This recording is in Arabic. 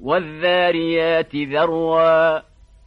والذاريات ذروا